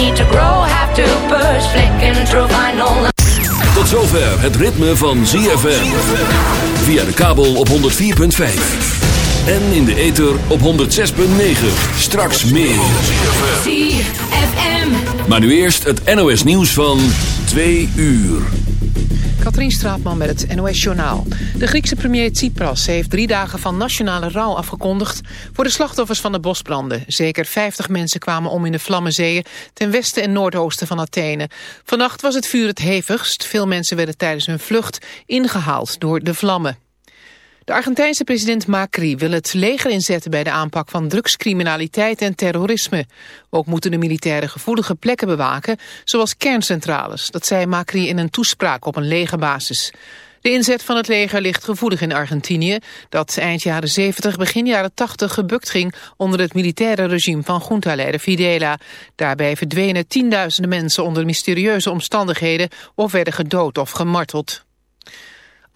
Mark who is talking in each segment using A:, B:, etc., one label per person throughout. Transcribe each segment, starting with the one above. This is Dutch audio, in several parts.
A: need to grow, have to push, flicking through vinyl.
B: Tot zover het ritme van ZFM. Via de kabel op 104.5. En in de ether op 106.9. Straks meer.
C: ZFM.
B: Maar nu eerst het NOS nieuws van 2 uur.
D: Katrien Straatman met het NOS-journaal. De Griekse premier Tsipras heeft drie dagen van nationale rouw afgekondigd... voor de slachtoffers van de bosbranden. Zeker 50 mensen kwamen om in de Vlammenzeeën... ten westen en noordoosten van Athene. Vannacht was het vuur het hevigst. Veel mensen werden tijdens hun vlucht ingehaald door de vlammen. De Argentijnse president Macri wil het leger inzetten bij de aanpak van drugscriminaliteit en terrorisme. Ook moeten de militairen gevoelige plekken bewaken, zoals kerncentrales. Dat zei Macri in een toespraak op een legerbasis. De inzet van het leger ligt gevoelig in Argentinië, dat eind jaren 70, begin jaren 80 gebukt ging onder het militaire regime van junta-leider Fidela. Daarbij verdwenen tienduizenden mensen onder mysterieuze omstandigheden of werden gedood of gemarteld.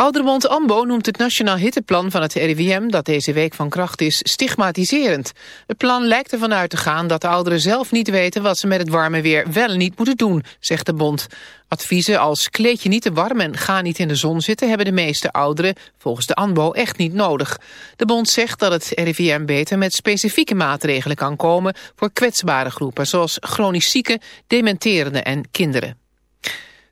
D: Ouderbond AMBO noemt het Nationaal Hitteplan van het RIVM, dat deze week van kracht is, stigmatiserend. Het plan lijkt ervan uit te gaan dat de ouderen zelf niet weten wat ze met het warme weer wel en niet moeten doen, zegt de bond. Adviezen als kleed je niet te warm en ga niet in de zon zitten hebben de meeste ouderen volgens de ANBO echt niet nodig. De bond zegt dat het RIVM beter met specifieke maatregelen kan komen voor kwetsbare groepen zoals chronisch zieken, dementerende en kinderen.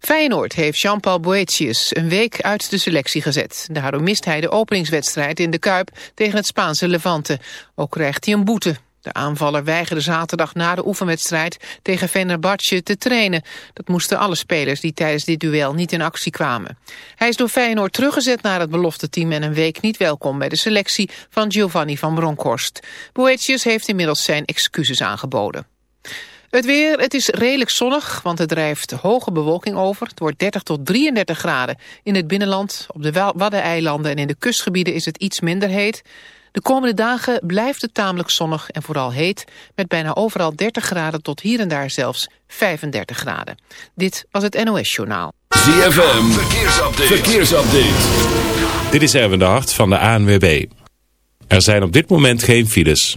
D: Feyenoord heeft Jean-Paul Boetius een week uit de selectie gezet. Daardoor mist hij de openingswedstrijd in de Kuip tegen het Spaanse Levante. Ook krijgt hij een boete. De aanvaller weigerde zaterdag na de oefenwedstrijd tegen Fenerbahce te trainen. Dat moesten alle spelers die tijdens dit duel niet in actie kwamen. Hij is door Feyenoord teruggezet naar het belofte team en een week niet welkom bij de selectie van Giovanni van Bronckhorst. Boetius heeft inmiddels zijn excuses aangeboden. Het weer, het is redelijk zonnig, want het drijft hoge bewolking over. Het wordt 30 tot 33 graden. In het binnenland, op de Waddeneilanden en in de kustgebieden is het iets minder heet. De komende dagen blijft het tamelijk zonnig en vooral heet... met bijna overal 30 graden tot hier en daar zelfs 35 graden. Dit was het NOS Journaal.
B: ZFM, verkeersupdate. verkeersupdate.
E: Dit is Erwin de Hart van de ANWB. Er zijn op dit moment geen files.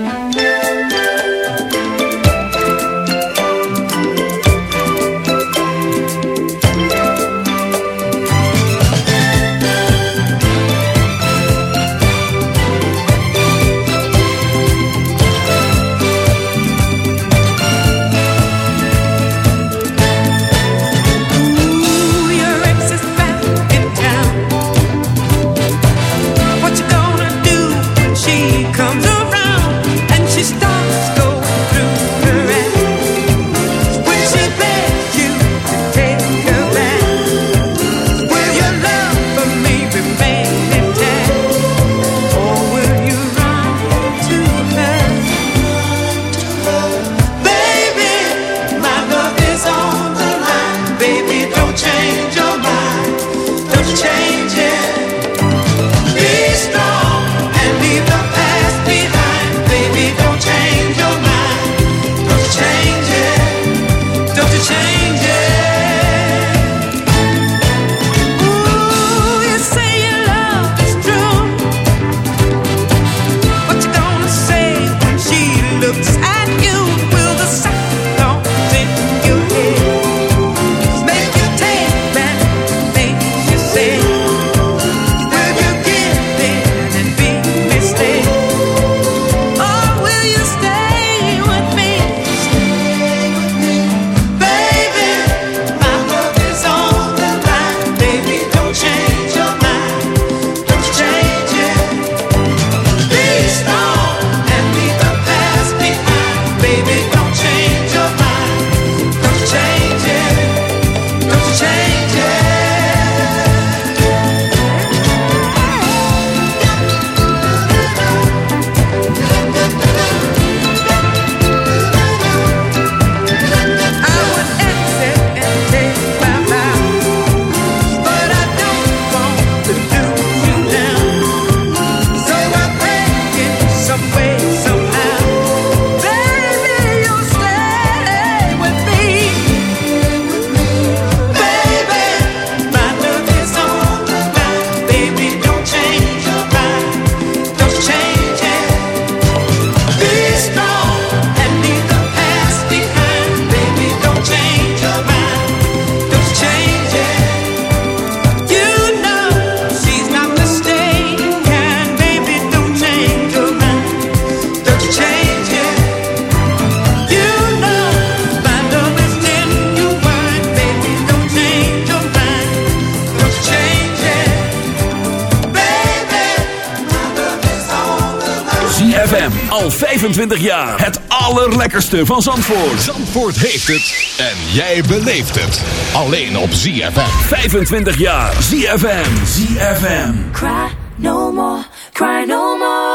B: beste van Zandvoort.
F: Zandvoort heeft het. En jij beleeft het. Alleen op ZFM.
B: 25 jaar. ZFM. ZFM.
A: Cry no more. Cry no more.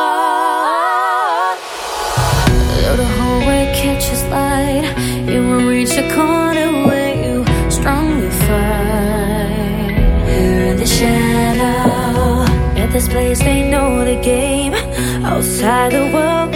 G: Though the hallway catches light. You will reach a corner where you strongly fight. Here in the shadow. At this place they know the game. Outside the world.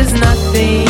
H: is nothing.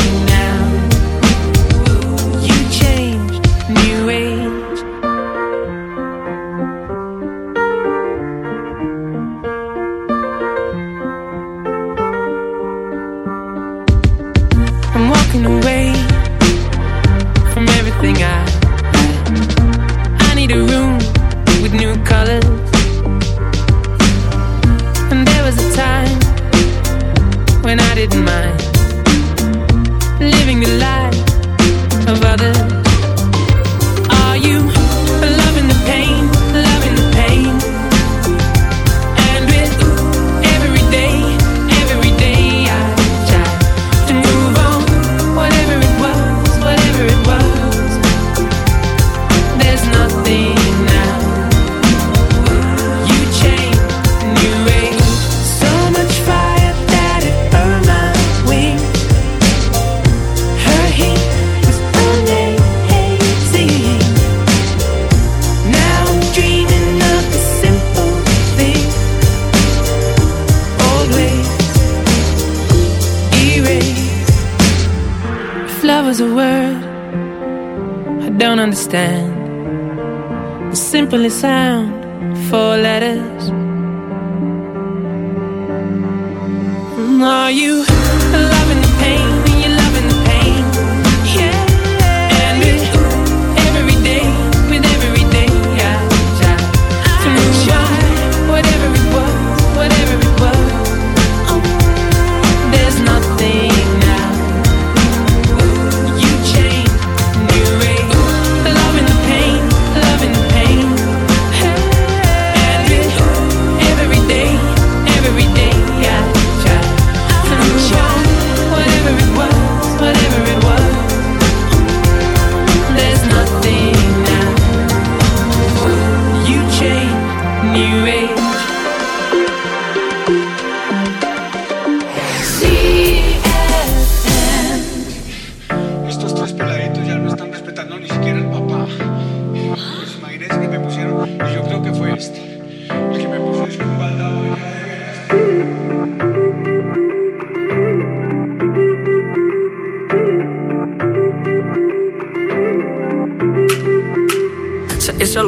H: Simplest sound, four letters. Are you loving the pain?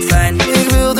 I: fijn.
J: Ik wil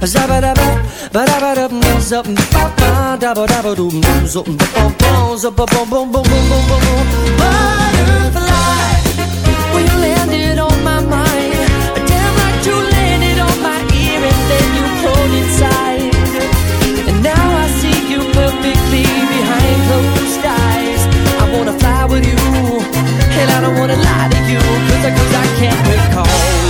K: Zabba-dabba, ba-dabba-dum, zup, ba-ba, dabba-dabba-dum, zup, ba-bum, zup, ba-bum-bum-bum-bum-bum-bum. Butterfly, when you landed on my mind, damn right you landed on my ear and then you pulled inside. And now I see you perfectly behind closed eyes. I wanna fly with you, and I don't wanna lie to you, cause cause I can't recall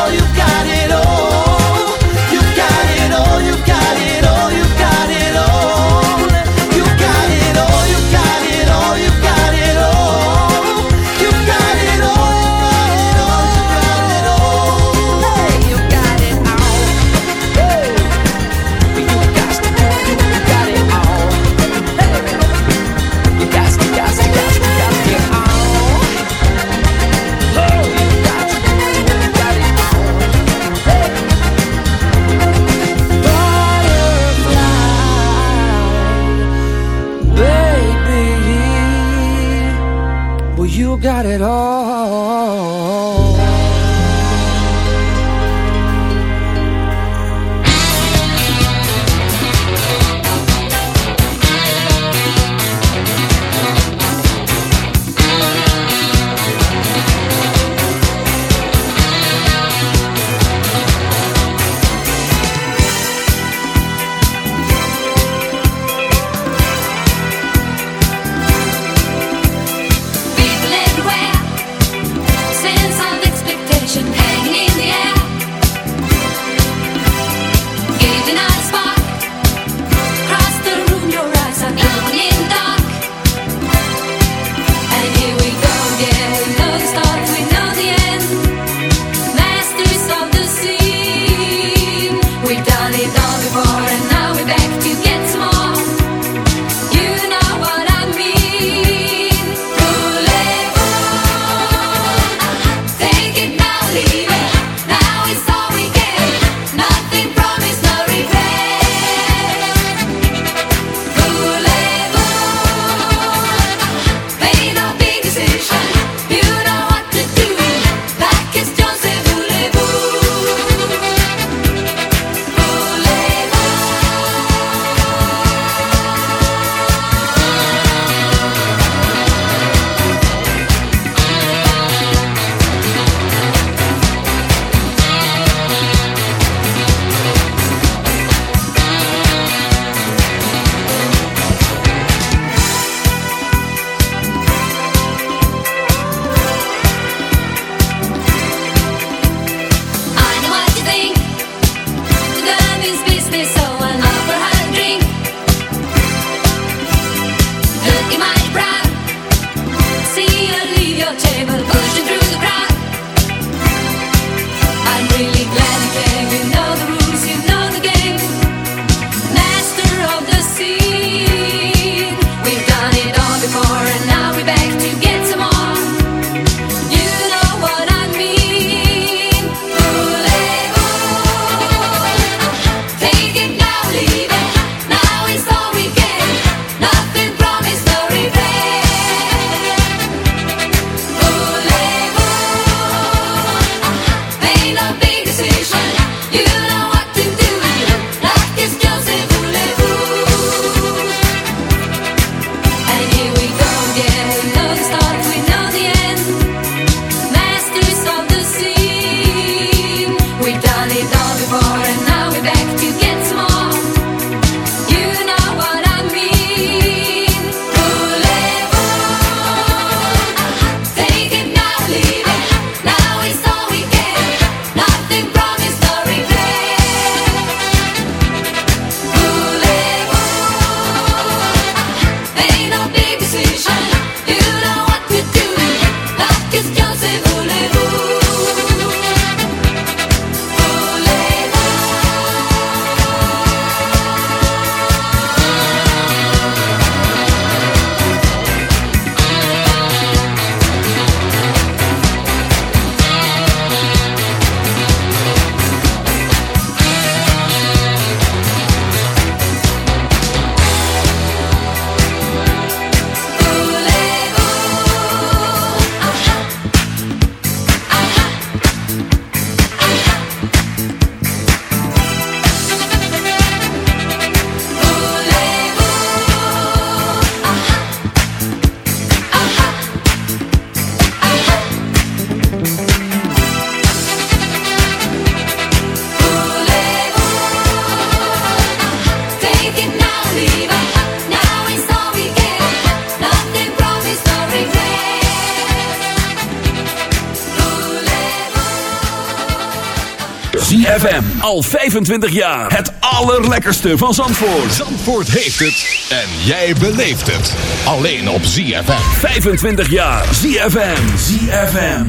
B: Al 25 jaar. Het allerlekkerste van Zandvoort.
F: Zandvoort heeft het. En jij beleeft het. Alleen op ZFM.
B: 25 jaar. ZFM. ZFM.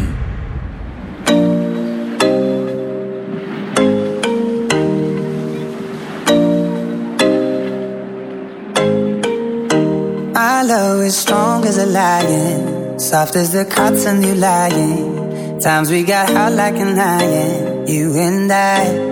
L: I love is strong as a lion. Soft as the cotton you lying. Times we got hot like an iron. You and I.